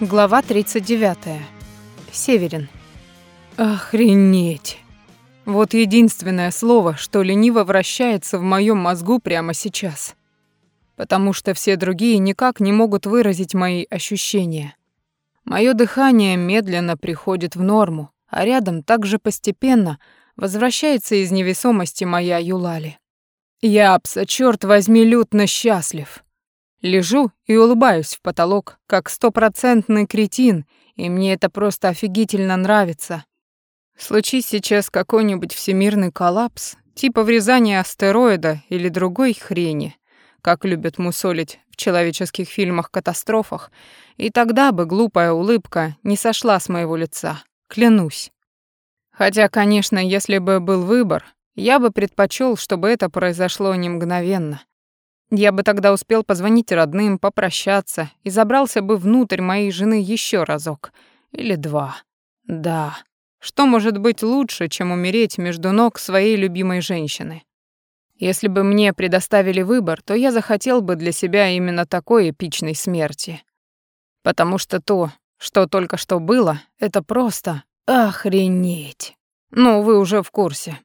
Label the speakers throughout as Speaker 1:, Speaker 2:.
Speaker 1: Глава 39. Северин. Охренеть. Вот единственное слово, что лениво вращается в моем мозгу прямо сейчас. Потому что все другие никак не могут выразить мои ощущения. Мое дыхание медленно приходит в норму, а рядом также постепенно возвращается из невесомости моя Юлали. Я, пса, черт возьми, лютно счастлив. Лежу и улыбаюсь в потолок, как стопроцентный кретин, и мне это просто офигительно нравится. Случись сейчас какой-нибудь всемирный коллапс, типа врезания астероида или другой хрени, как любят мусолить в человеческих фильмах-катастрофах, и тогда бы глупая улыбка не сошла с моего лица, клянусь. Хотя, конечно, если бы был выбор, я бы предпочел, чтобы это произошло не мгновенно. Я бы тогда успел позвонить родным, попрощаться и забрался бы внутрь моей жены еще разок. Или два. Да. Что может быть лучше, чем умереть между ног своей любимой женщины? Если бы мне предоставили выбор, то я захотел бы для себя именно такой эпичной смерти. Потому что то, что только что было, это просто охренеть. Ну, вы уже в курсе.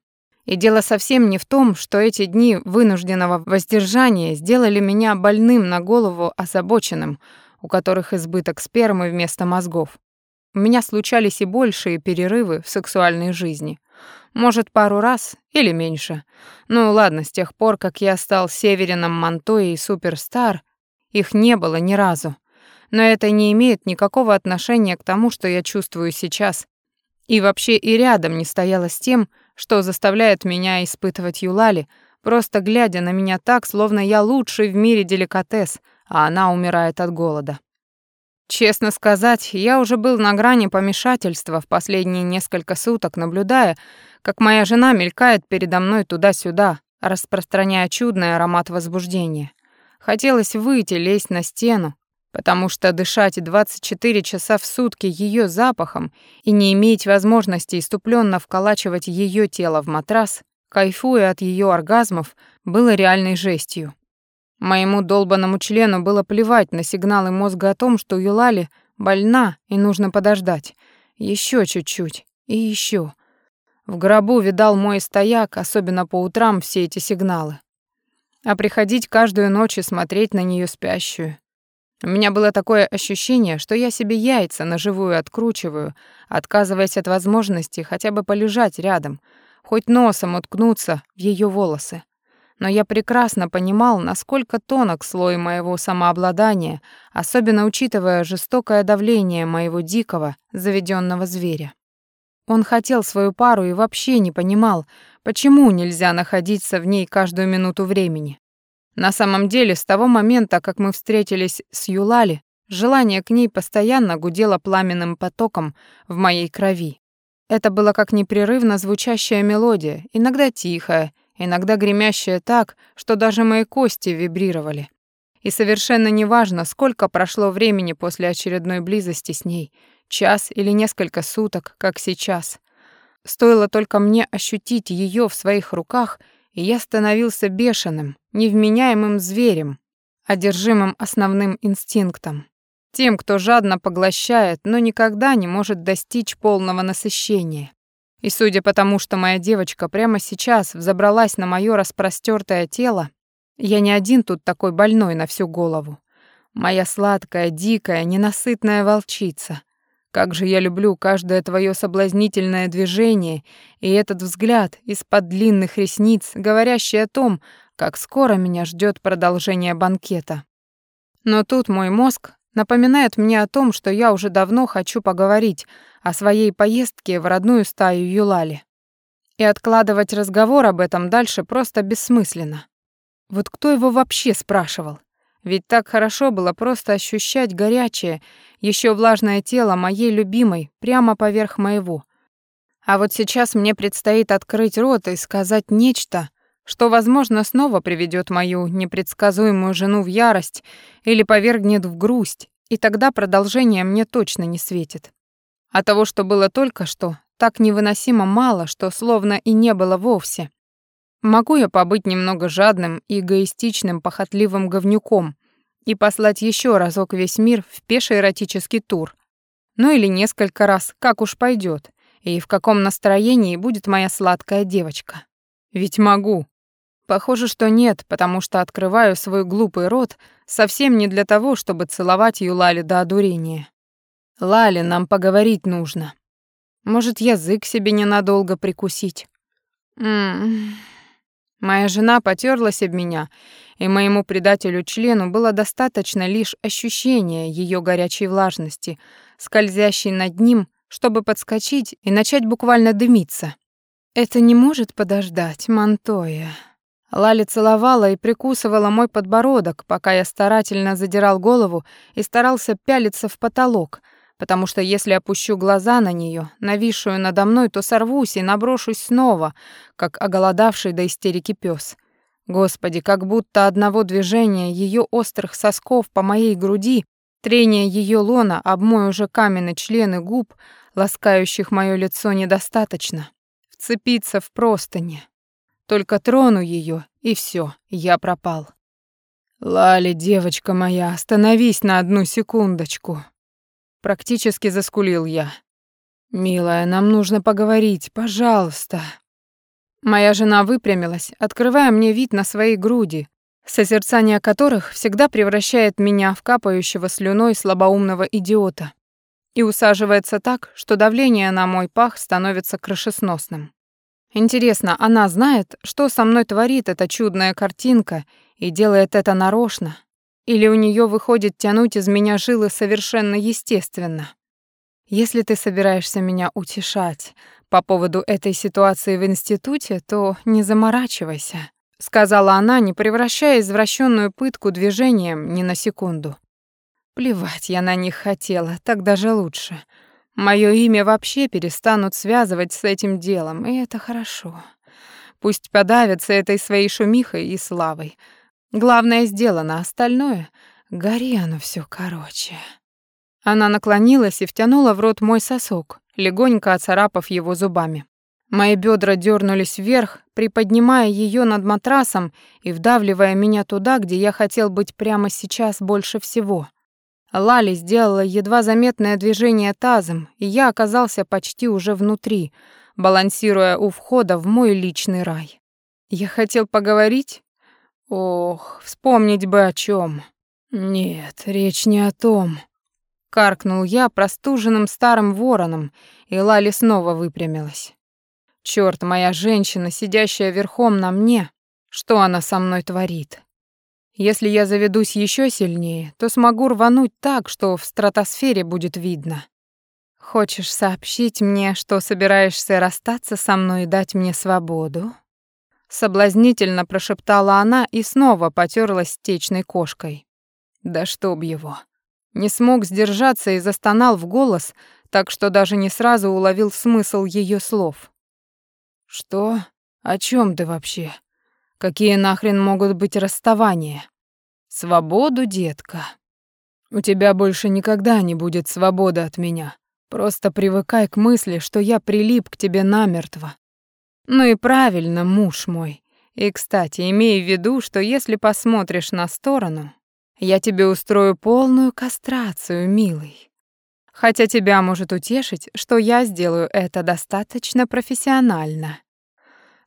Speaker 1: И дело совсем не в том, что эти дни вынужденного воздержания сделали меня больным на голову озабоченным, у которых избыток спермы вместо мозгов. У меня случались и большие перерывы в сексуальной жизни. Может, пару раз или меньше. Ну ладно, с тех пор, как я стал Северином Монтоей и Суперстар, их не было ни разу. Но это не имеет никакого отношения к тому, что я чувствую сейчас. И вообще и рядом не стояло с тем, что заставляет меня испытывать Юлали, просто глядя на меня так, словно я лучший в мире деликатес, а она умирает от голода. Честно сказать, я уже был на грани помешательства в последние несколько суток, наблюдая, как моя жена мелькает передо мной туда-сюда, распространяя чудный аромат возбуждения. Хотелось выйти, лезть на стену, потому что дышать 24 часа в сутки ее запахом и не иметь возможности иступленно вколачивать ее тело в матрас, кайфуя от ее оргазмов, было реальной жестью. Моему долбанному члену было плевать на сигналы мозга о том, что Юлали больна и нужно подождать. Еще чуть-чуть и еще. В гробу видал мой стояк, особенно по утрам, все эти сигналы. А приходить каждую ночь и смотреть на нее спящую, у меня было такое ощущение, что я себе яйца на живую откручиваю, отказываясь от возможности хотя бы полежать рядом, хоть носом уткнуться в ее волосы. Но я прекрасно понимал, насколько тонок слой моего самообладания, особенно учитывая жестокое давление моего дикого, заведенного зверя. Он хотел свою пару и вообще не понимал, почему нельзя находиться в ней каждую минуту времени. На самом деле, с того момента, как мы встретились с Юлали, желание к ней постоянно гудело пламенным потоком в моей крови. Это было как непрерывно звучащая мелодия, иногда тихая, иногда гремящая так, что даже мои кости вибрировали. И совершенно неважно, сколько прошло времени после очередной близости с ней, час или несколько суток, как сейчас. Стоило только мне ощутить ее в своих руках — и я становился бешеным, невменяемым зверем, одержимым основным инстинктом. Тем, кто жадно поглощает, но никогда не может достичь полного насыщения. И судя по тому, что моя девочка прямо сейчас взобралась на моё распростёртое тело, я не один тут такой больной на всю голову. Моя сладкая, дикая, ненасытная волчица, как же я люблю каждое твое соблазнительное движение и этот взгляд из-под длинных ресниц, говорящий о том, как скоро меня ждет продолжение банкета. Но тут мой мозг напоминает мне о том, что я уже давно хочу поговорить о своей поездке в родную стаю Юлали. И откладывать разговор об этом дальше просто бессмысленно. Вот кто его вообще спрашивал? Ведь так хорошо было просто ощущать горячее, еще влажное тело моей любимой прямо поверх моего. А вот сейчас мне предстоит открыть рот и сказать нечто, что, возможно, снова приведет мою непредсказуемую жену в ярость или повергнет в грусть, и тогда продолжение мне точно не светит. А того, что было только что, так невыносимо мало, что словно и не было вовсе. Могу я побыть немного жадным и эгоистичным, похотливым говнюком, и послать еще разок весь мир в пеший эротический тур. Ну или несколько раз, как уж пойдет, и в каком настроении будет моя сладкая девочка. Ведь могу. Похоже, что нет, потому что открываю свой глупый рот совсем не для того, чтобы целовать Юлали до одурения. Лали, нам поговорить нужно. Может, язык себе ненадолго прикусить. М-м. Моя жена потерлась об меня, и моему предателю-члену было достаточно лишь ощущения ее горячей влажности, скользящей над ним, чтобы подскочить и начать буквально дымиться. Это не может подождать, Монтоя. Лали целовала и прикусывала мой подбородок, пока я старательно задирал голову и старался пялиться в потолок, потому что если опущу глаза на нее, нависшую надо мной, то сорвусь и наброшусь снова, как оголодавший до истерики пес. Господи, как будто одного движения ее острых сосков по моей груди, трения ее лона об мой уже каменный член и губ, ласкающих мое лицо, недостаточно. Вцепиться в простыни. Только трону ее, и все, я пропал. «Лали, девочка моя, остановись на одну секундочку», Практически заскулил я. «Милая, нам нужно поговорить, пожалуйста». Моя жена выпрямилась, открывая мне вид на свои груди, созерцание которых всегда превращает меня в капающего слюной слабоумного идиота, и усаживается так, что давление на мой пах становится крышесносным. Интересно, она знает, что со мной творит эта чудная картинка и делает это нарочно, или у нее выходит тянуть из меня жилы совершенно естественно? Если ты собираешься меня утешать по поводу этой ситуации в институте, то не заморачивайся, сказала она, не превращая извращенную пытку движением ни на секунду. Плевать я на них хотела, так даже лучше. Моё имя вообще перестанут связывать с этим делом, и это хорошо. Пусть подавятся этой своей шумихой и славой. Главное сделано, остальное — гори оно все короче. Она наклонилась и втянула в рот мой сосок, легонько оцарапав его зубами. Мои бедра дернулись вверх, приподнимая ее над матрасом и вдавливая меня туда, где я хотел быть прямо сейчас больше всего. Лали сделала едва заметное движение тазом, и я оказался почти уже внутри, балансируя у входа в мой личный рай. Я хотел поговорить, Ох, вспомнить бы о чем. Нет, речь не о том. Каркнул я простуженным старым вороном, и Лали снова выпрямилась. Черт, моя женщина, сидящая верхом на мне, что она со мной творит? Если я заведусь еще сильнее, то смогу рвануть так, что в стратосфере будет видно. Хочешь сообщить мне, что собираешься расстаться со мной и дать мне свободу? Соблазнительно прошептала она и снова потерлась течной кошкой. Да чтоб его. Не смог сдержаться и застонал в голос, так что даже не сразу уловил смысл ее слов. «Что? О чем ты вообще? Какие нахрен могут быть расставания? Свободу, детка. У тебя больше никогда не будет свободы от меня. Просто привыкай к мысли, что я прилип к тебе намертво, ну и правильно, муж мой. И, кстати, имей в виду, что если посмотришь на сторону, я тебе устрою полную кастрацию, милый. Хотя тебя может утешить, что я сделаю это достаточно профессионально.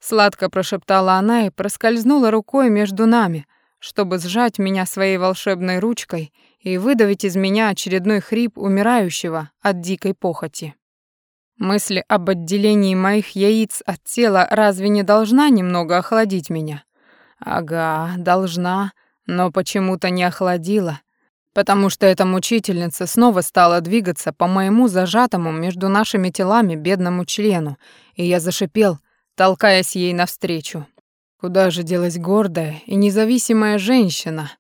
Speaker 1: Сладко прошептала она и проскользнула рукой между нами, чтобы сжать меня своей волшебной ручкой и выдавить из меня очередной хрип умирающего от дикой похоти. Мысль об отделении моих яиц от тела разве не должна немного охладить меня? Ага, должна, но почему-то не охладила, потому что эта мучительница снова стала двигаться по моему зажатому между нашими телами бедному члену, и я зашипел, толкаясь ей навстречу. Куда же делась гордая и независимая женщина,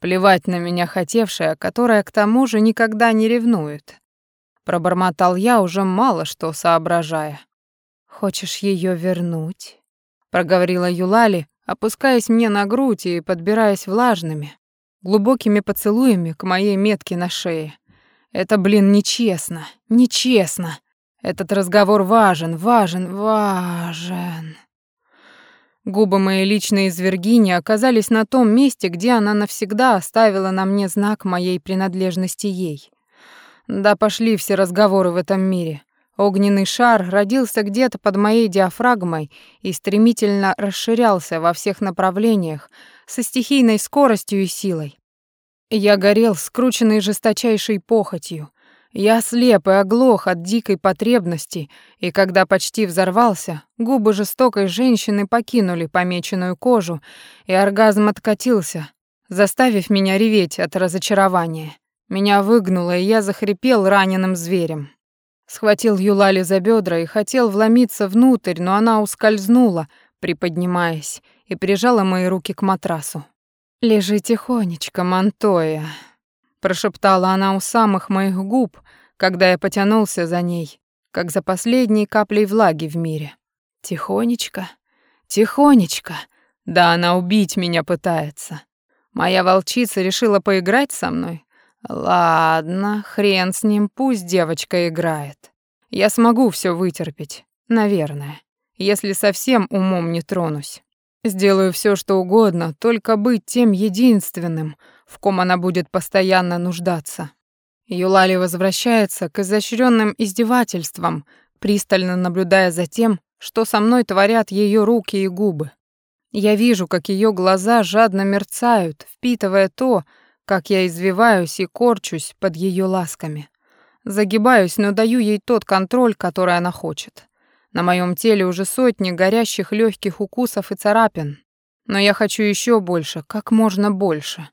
Speaker 1: плевать на меня хотевшая, которая к тому же никогда не ревнует? Пробормотал я, уже мало что соображая. «Хочешь ее вернуть?» Проговорила Юлали, опускаясь мне на грудь и подбираясь влажными, глубокими поцелуями к моей метке на шее. Это, блин, нечестно, нечестно. Этот разговор важен, важен, важен. Губы моей личной извергини оказались на том месте, где она навсегда оставила на мне знак моей принадлежности ей. Да пошли все разговоры в этом мире. Огненный шар родился где-то под моей диафрагмой и стремительно расширялся во всех направлениях со стихийной скоростью и силой. Я горел, скрученный жесточайшей похотью. Я слеп и оглох от дикой потребности, и когда почти взорвался, губы жестокой женщины покинули помеченную кожу, и оргазм откатился, заставив меня реветь от разочарования. Меня выгнуло, и я захрипел раненым зверем. Схватил Юлали за бедра и хотел вломиться внутрь, но она ускользнула, приподнимаясь, и прижала мои руки к матрасу. «Лежи тихонечко, Монтоя», — прошептала она у самых моих губ, когда я потянулся за ней, как за последней каплей влаги в мире. «Тихонечко, тихонечко, да она убить меня пытается. Моя волчица решила поиграть со мной, Ладно, хрен с ним, пусть девочка играет. Я смогу все вытерпеть, наверное, если совсем умом не тронусь. Сделаю все, что угодно, только быть тем единственным, в ком она будет постоянно нуждаться. Юлали возвращается к изощренным издевательствам, пристально наблюдая за тем, что со мной творят ее руки и губы. Я вижу, как ее глаза жадно мерцают, впитывая то, как я извиваюсь и корчусь под ее ласками. Загибаюсь, но даю ей тот контроль, который она хочет. На моем теле уже сотни горящих легких укусов и царапин. Но я хочу еще больше, как можно больше.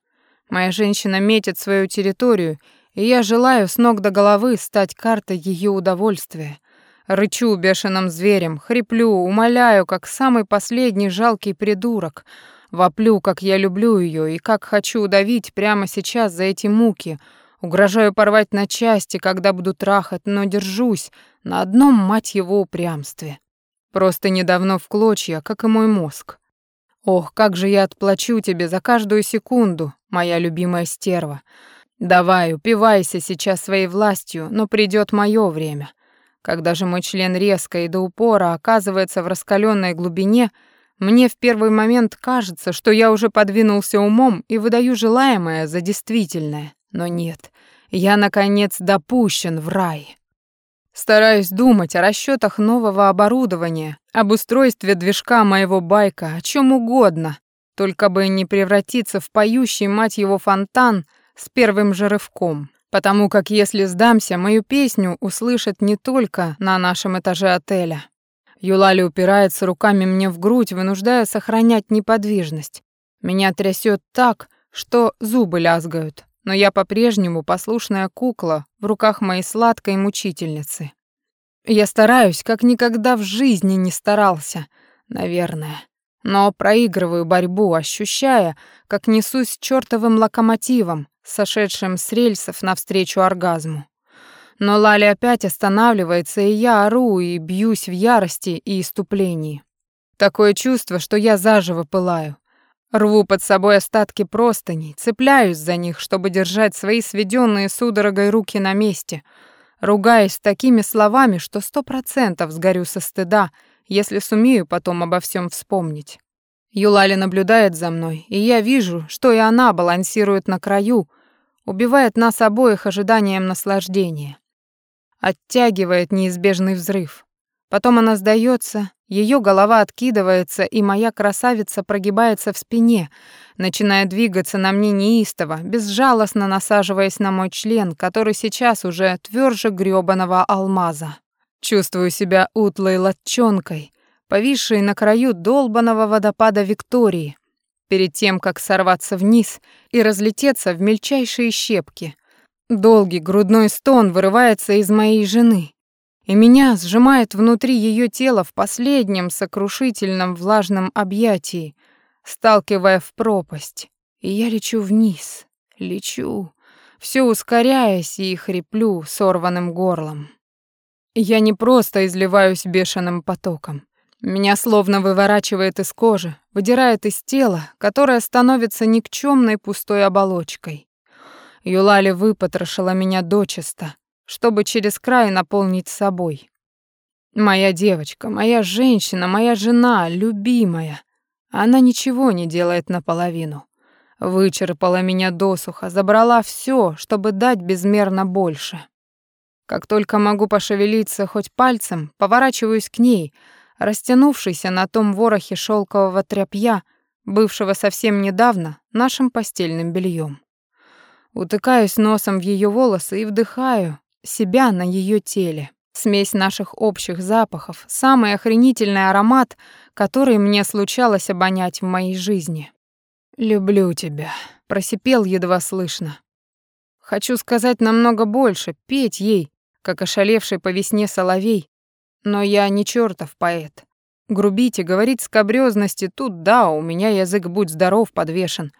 Speaker 1: Моя женщина метит свою территорию, и я желаю с ног до головы стать картой ее удовольствия. Рычу бешеным зверем, хриплю, умоляю, как самый последний жалкий придурок — Воплю, как я люблю ее и как хочу удавить прямо сейчас за эти муки. Угрожаю порвать на части, когда буду трахать, но держусь на одном, мать его, упрямстве. Просто недавно в клочья, как и мой мозг. Ох, как же я отплачу тебе за каждую секунду, моя любимая стерва. Давай, упивайся сейчас своей властью, но придет мое время. Когда же мой член резко и до упора оказывается в раскаленной глубине — мне в первый момент кажется, что я уже подвинулся умом и выдаю желаемое за действительное. Но нет, я, наконец, допущен в рай. Стараюсь думать о расчетах нового оборудования, об устройстве движка моего байка, о чем угодно, только бы не превратиться в поющий, мать его, фонтан с первым же рывком. Потому как если сдамся, мою песню услышат не только на нашем этаже отеля, Юлали упирается руками мне в грудь, вынуждая сохранять неподвижность. Меня трясет так, что зубы лязгают, но я по-прежнему послушная кукла в руках моей сладкой мучительницы. Я стараюсь, как никогда в жизни не старался, наверное, но проигрываю борьбу, ощущая, как несусь чёртовым локомотивом, сошедшим с рельсов навстречу оргазму. Но Лали опять останавливается, и я ору и бьюсь в ярости и иступлении. Такое чувство, что я заживо пылаю. Рву под собой остатки простыней, цепляюсь за них, чтобы держать свои сведенные судорогой руки на месте, ругаясь такими словами, что сто процентов сгорю со стыда, если сумею потом обо всем вспомнить. Юлали наблюдает за мной, и я вижу, что и она балансирует на краю, убивает нас обоих ожиданием наслаждения оттягивает неизбежный взрыв. Потом она сдается, ее голова откидывается, и моя красавица прогибается в спине, начиная двигаться на мне неистово, безжалостно насаживаясь на мой член, который сейчас уже тверже грёбаного алмаза. Чувствую себя утлой латчонкой, повисшей на краю долбанного водопада Виктории, перед тем, как сорваться вниз и разлететься в мельчайшие щепки — Долгий грудной стон вырывается из моей жены, и меня сжимает внутри ее тела в последнем сокрушительном влажном объятии, сталкивая в пропасть. И я лечу вниз, лечу, все ускоряясь и хриплю сорванным горлом. Я не просто изливаюсь бешеным потоком. Меня словно выворачивает из кожи, выдирает из тела, которое становится никчемной пустой оболочкой. Юлали выпотрошила меня дочисто, чтобы через край наполнить собой. Моя девочка, моя женщина, моя жена, любимая. Она ничего не делает наполовину. Вычерпала меня досуха, забрала все, чтобы дать безмерно больше. Как только могу пошевелиться хоть пальцем, поворачиваюсь к ней, растянувшейся на том ворохе шелкового тряпья, бывшего совсем недавно нашим постельным бельем. Утыкаюсь носом в ее волосы и вдыхаю себя на ее теле. Смесь наших общих запахов, самый охренительный аромат, который мне случалось обонять в моей жизни. «Люблю тебя», — просипел едва слышно. Хочу сказать намного больше, петь ей, как ошалевший по весне соловей, но я не чертов поэт. Грубить и говорить скобрёзности тут да, у меня язык будь здоров подвешен.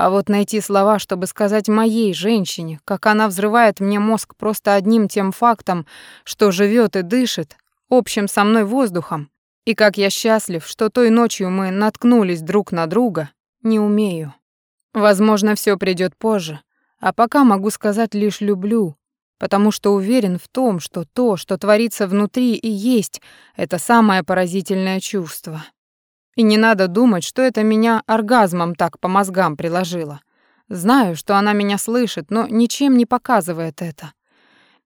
Speaker 1: А вот найти слова, чтобы сказать моей женщине, как она взрывает мне мозг просто одним тем фактом, что живет и дышит, общим со мной воздухом, и как я счастлив, что той ночью мы наткнулись друг на друга, не умею. Возможно, все придет позже, а пока могу сказать лишь «люблю», потому что уверен в том, что то, что творится внутри и есть, это самое поразительное чувство. И не надо думать, что это меня оргазмом так по мозгам приложило. Знаю, что она меня слышит, но ничем не показывает это.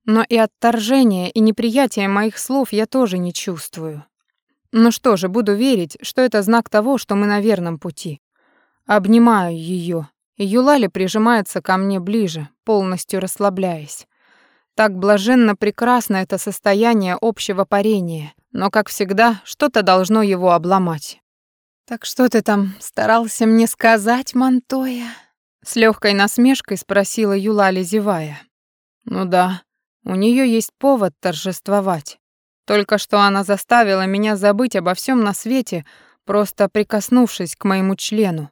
Speaker 1: Но и отторжения, и неприятия моих слов я тоже не чувствую. Ну что же, буду верить, что это знак того, что мы на верном пути. Обнимаю ее, Юлали прижимается ко мне ближе, полностью расслабляясь. Так блаженно прекрасно это состояние общего парения, но, как всегда, что-то должно его обломать. «Так что ты там старался мне сказать, Монтоя?» С легкой насмешкой спросила Юлали, зевая. «Ну да, у нее есть повод торжествовать. Только что она заставила меня забыть обо всем на свете, просто прикоснувшись к моему члену.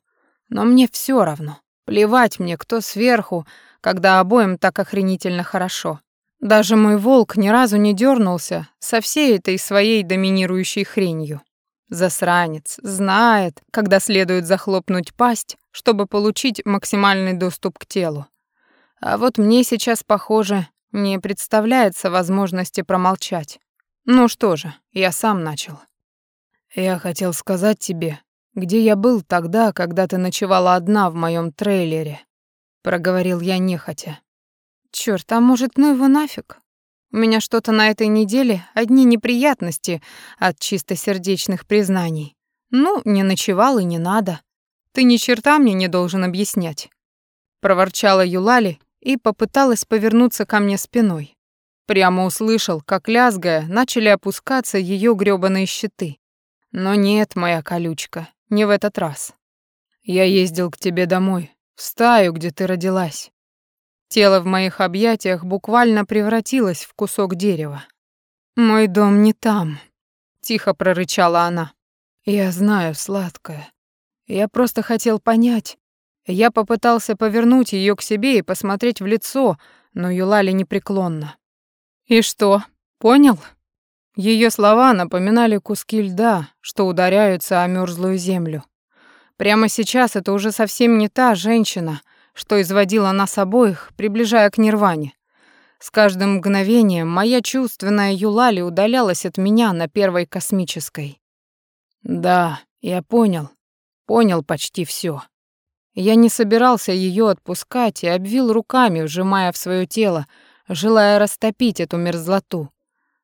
Speaker 1: Но мне все равно. Плевать мне, кто сверху, когда обоим так охренительно хорошо. Даже мой волк ни разу не дернулся со всей этой своей доминирующей хренью. Засранец знает, когда следует захлопнуть пасть, чтобы получить максимальный доступ к телу. А вот мне сейчас, похоже, не представляется возможности промолчать. Ну что же, я сам начал. Я хотел сказать тебе, где я был тогда, когда ты ночевала одна в моем трейлере, проговорил я нехотя. Чёрт, а может, ну его нафиг? У меня что-то на этой неделе одни неприятности от чистосердечных признаний. Ну, не ночевал и не надо. Ты ни черта мне не должен объяснять. Проворчала Юлали и попыталась повернуться ко мне спиной. Прямо услышал, как лязгая, начали опускаться ее грёбаные щиты. Но нет, моя колючка, не в этот раз. Я ездил к тебе домой, в стаю, где ты родилась. Тело в моих объятиях буквально превратилось в кусок дерева. «Мой дом не там», — тихо прорычала она. «Я знаю, сладкая. Я просто хотел понять. Я попытался повернуть ее к себе и посмотреть в лицо, но Юлали непреклонно. «И что, понял?» Ее слова напоминали куски льда, что ударяются о мёрзлую землю. Прямо сейчас это уже совсем не та женщина, что изводило нас обоих, приближая к нирване. С каждым мгновением моя чувственная Юлали удалялась от меня на первой космической. Да, я понял. Понял почти все. Я не собирался ее отпускать и обвил руками, вжимая в свое тело, желая растопить эту мерзлоту.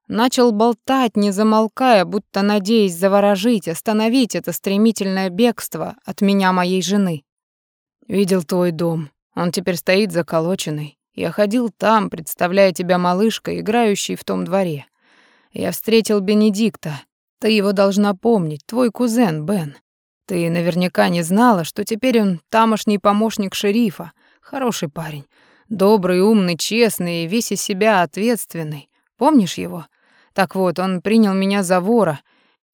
Speaker 1: Начал болтать, не замолкая, будто надеясь заворожить, остановить это стремительное бегство от меня моей жены. Видел твой дом. Он теперь стоит заколоченный. Я ходил там, представляя тебя малышкой, играющей в том дворе. Я встретил Бенедикта. Ты его должна помнить, твой кузен Бен. Ты наверняка не знала, что теперь он тамошний помощник шерифа. Хороший парень. Добрый, умный, честный и весь из себя ответственный. Помнишь его? Так вот, он принял меня за вора.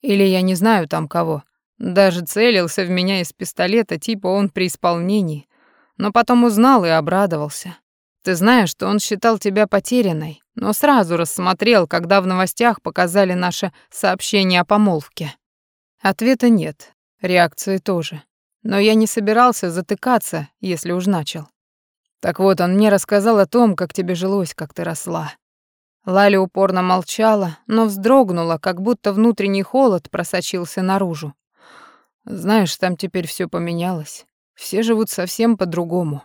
Speaker 1: Или я не знаю там кого. Даже целился в меня из пистолета, типа он при исполнении. Но потом узнал и обрадовался. Ты знаешь, что он считал тебя потерянной, но сразу рассмотрел, когда в новостях показали наше сообщение о помолвке. Ответа нет, реакции тоже. Но я не собирался затыкаться, если уж начал. Так вот, он мне рассказал о том, как тебе жилось, как ты росла. Лали упорно молчала, но вздрогнула, как будто внутренний холод просочился наружу. Знаешь, там теперь все поменялось. Все живут совсем по-другому.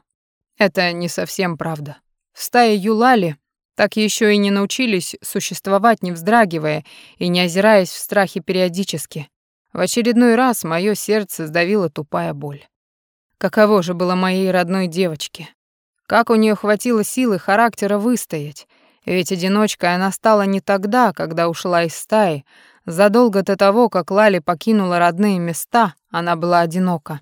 Speaker 1: Это не совсем правда. В стае Юлали так еще и не научились существовать, не вздрагивая и не озираясь в страхе периодически. В очередной раз мое сердце сдавило тупая боль. Каково же было моей родной девочке? Как у нее хватило силы характера выстоять? Ведь одиночкой она стала не тогда, когда ушла из стаи. Задолго до того, как Лали покинула родные места, она была одинока.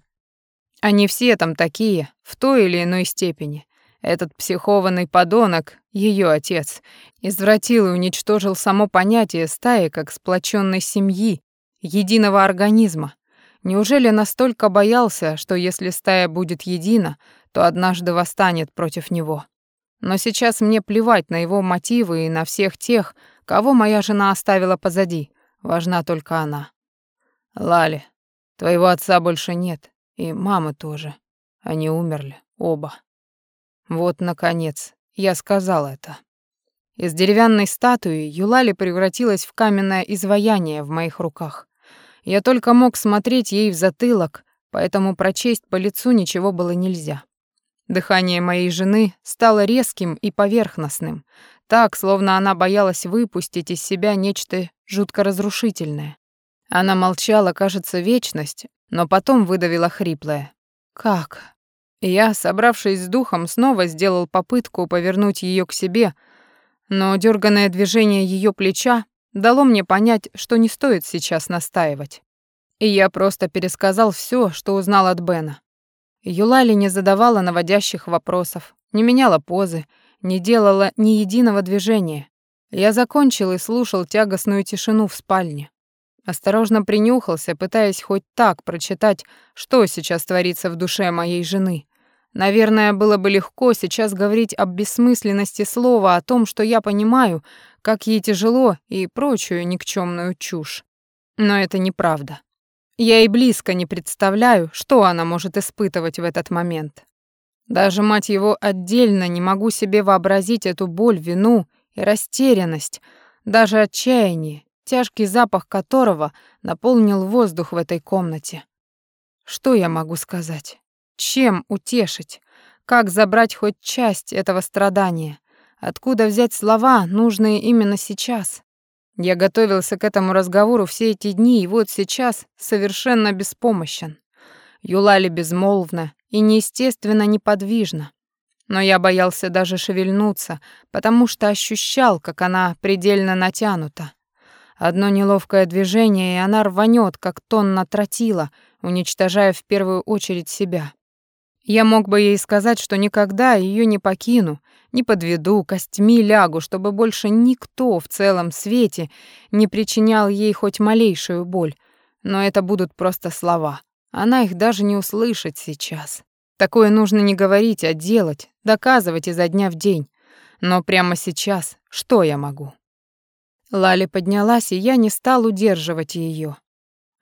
Speaker 1: Они все там такие, в той или иной степени. Этот психованный подонок, ее отец, извратил и уничтожил само понятие стаи как сплоченной семьи, единого организма. Неужели настолько боялся, что если стая будет едина, то однажды восстанет против него? Но сейчас мне плевать на его мотивы и на всех тех, кого моя жена оставила позади. Важна только она. Лали, твоего отца больше нет, и мамы тоже. Они умерли, оба. Вот, наконец, я сказал это. Из деревянной статуи Юлали превратилась в каменное изваяние в моих руках. Я только мог смотреть ей в затылок, поэтому прочесть по лицу ничего было нельзя. Дыхание моей жены стало резким и поверхностным, так, словно она боялась выпустить из себя нечто жутко разрушительное. Она молчала, кажется, вечность, но потом выдавила хриплое. «Как?» Я, собравшись с духом, снова сделал попытку повернуть ее к себе, но дерганное движение ее плеча дало мне понять, что не стоит сейчас настаивать. И я просто пересказал все, что узнал от Бена. Юлали не задавала наводящих вопросов, не меняла позы, не делала ни единого движения. Я закончил и слушал тягостную тишину в спальне. Осторожно принюхался, пытаясь хоть так прочитать, что сейчас творится в душе моей жены. Наверное, было бы легко сейчас говорить об бессмысленности слова, о том, что я понимаю, как ей тяжело и прочую никчемную чушь. Но это неправда. Я и близко не представляю, что она может испытывать в этот момент. Даже, мать его, отдельно не могу себе вообразить эту боль, вину и растерянность, даже отчаяние, тяжкий запах которого наполнил воздух в этой комнате. Что я могу сказать? Чем утешить? Как забрать хоть часть этого страдания? Откуда взять слова, нужные именно сейчас? Я готовился к этому разговору все эти дни, и вот сейчас совершенно беспомощен. Юлали безмолвна и неестественно неподвижна. Но я боялся даже шевельнуться, потому что ощущал, как она предельно натянута. Одно неловкое движение, и она рванет, как тонна тротила, уничтожая в первую очередь себя. Я мог бы ей сказать, что никогда ее не покину, не подведу, костьми лягу, чтобы больше никто в целом свете не причинял ей хоть малейшую боль. Но это будут просто слова. Она их даже не услышит сейчас. Такое нужно не говорить, а делать, доказывать изо дня в день. Но прямо сейчас что я могу? Лали поднялась, и я не стал удерживать ее.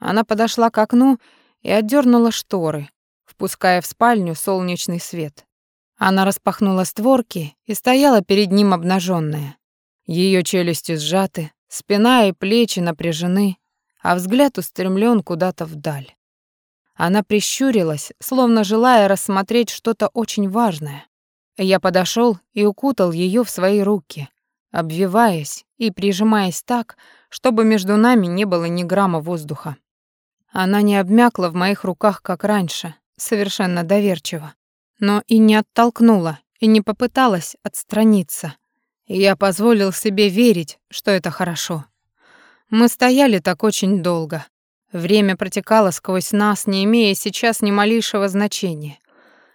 Speaker 1: Она подошла к окну и отдернула шторы, впуская в спальню солнечный свет. Она распахнула створки и стояла перед ним обнаженная. Ее челюсти сжаты, спина и плечи напряжены, а взгляд устремлен куда-то вдаль. Она прищурилась, словно желая рассмотреть что-то очень важное. Я подошел и укутал ее в свои руки, обвиваясь и прижимаясь так, чтобы между нами не было ни грамма воздуха. Она не обмякла в моих руках, как раньше, совершенно доверчиво, но и не оттолкнула, и не попыталась отстраниться. Я позволил себе верить, что это хорошо. Мы стояли так очень долго. Время протекало сквозь нас, не имея сейчас ни малейшего значения.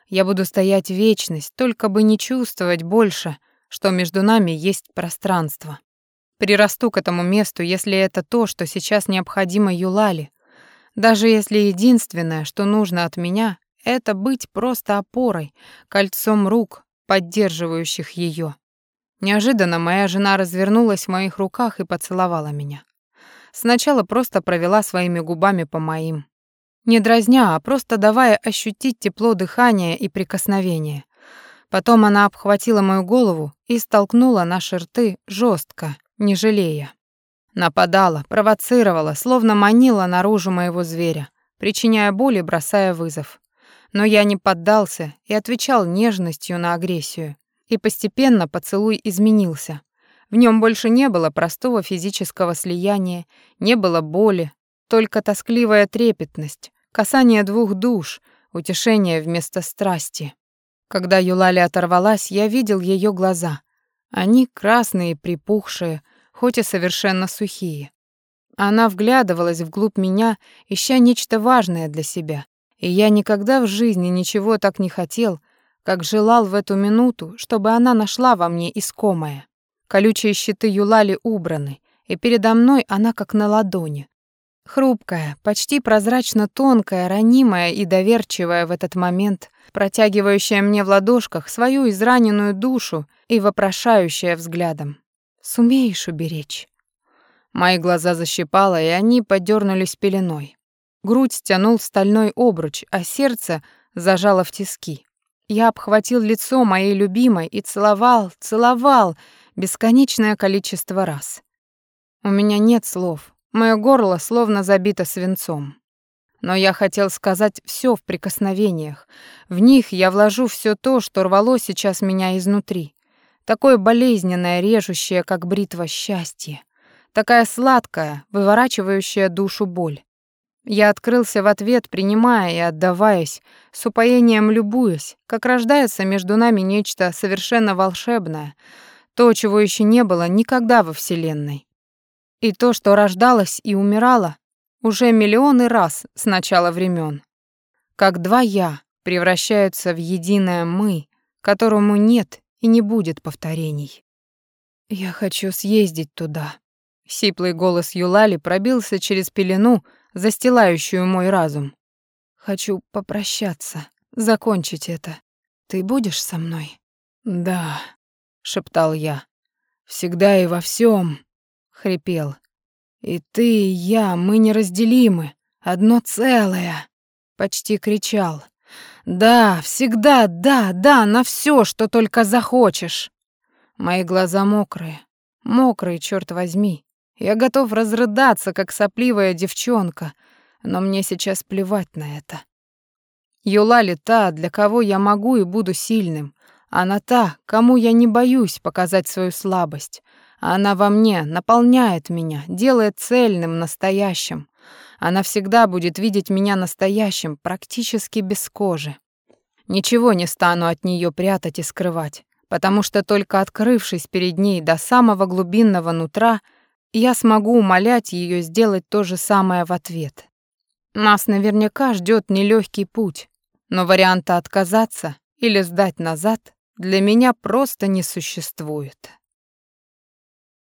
Speaker 1: Я буду стоять вечность, только бы не чувствовать больше — что между нами есть пространство. Прирасту к этому месту, если это то, что сейчас необходимо Юлали. Даже если единственное, что нужно от меня, это быть просто опорой, кольцом рук, поддерживающих ее. Неожиданно моя жена развернулась в моих руках и поцеловала меня. Сначала просто провела своими губами по моим. Не дразня, а просто давая ощутить тепло дыхания и прикосновения. Потом она обхватила мою голову и столкнула наши рты жестко, не жалея. Нападала, провоцировала, словно манила наружу моего зверя, причиняя боль и бросая вызов. Но я не поддался и отвечал нежностью на агрессию. И постепенно поцелуй изменился. В нем больше не было простого физического слияния, не было боли, только тоскливая трепетность, касание двух душ, утешение вместо страсти. Когда Юлали оторвалась, я видел ее глаза. Они красные, припухшие, хоть и совершенно сухие. Она вглядывалась вглубь меня, ища нечто важное для себя. И я никогда в жизни ничего так не хотел, как желал в эту минуту, чтобы она нашла во мне искомое. Колючие щиты Юлали убраны, и передо мной она как на ладони. Хрупкая, почти прозрачно тонкая, ранимая и доверчивая в этот момент, протягивающая мне в ладошках свою израненную душу и вопрошающая взглядом. «Сумеешь уберечь?» Мои глаза защипало, и они подернулись пеленой. Грудь стянул стальной обруч, а сердце зажало в тиски. Я обхватил лицо моей любимой и целовал, целовал бесконечное количество раз. У меня нет слов. Моё горло словно забито свинцом. Но я хотел сказать всё в прикосновениях. В них я вложу всё то, что рвало сейчас меня изнутри. Такое болезненное, режущее, как бритва счастье такая сладкая, выворачивающая душу боль. Я открылся в ответ, принимая и отдаваясь, с упоением любуясь, как рождается между нами нечто совершенно волшебное, то, чего еще не было никогда во Вселенной. И то, что рождалось и умирало уже миллионы раз с начала времен. Как два «я» превращаются в единое «мы», которому нет и не будет повторений. «Я хочу съездить туда», Сиплый голос Юлали пробился через пелену, застилающую мой разум. «Хочу попрощаться, закончить это. Ты будешь со мной?» «Да», — шептал я. «Всегда и во всем, хрипел. «И ты, и я, мы неразделимы, одно целое», — почти кричал. «Да, всегда, да, да, на все, что только захочешь». Мои глаза мокрые, мокрые, черт возьми. Я готов разрыдаться, как сопливая девчонка, но мне сейчас плевать на это. Юлали та, для кого я могу и буду сильным. Она та, кому я не боюсь показать свою слабость. Она во мне, наполняет меня, делает цельным, настоящим. Она всегда будет видеть меня настоящим, практически без кожи. Ничего не стану от нее прятать и скрывать, потому что только открывшись перед ней до самого глубинного нутра — я смогу умолять ее сделать то же самое в ответ. Нас наверняка ждет нелегкий путь, но варианта отказаться или сдать назад для меня просто не существует.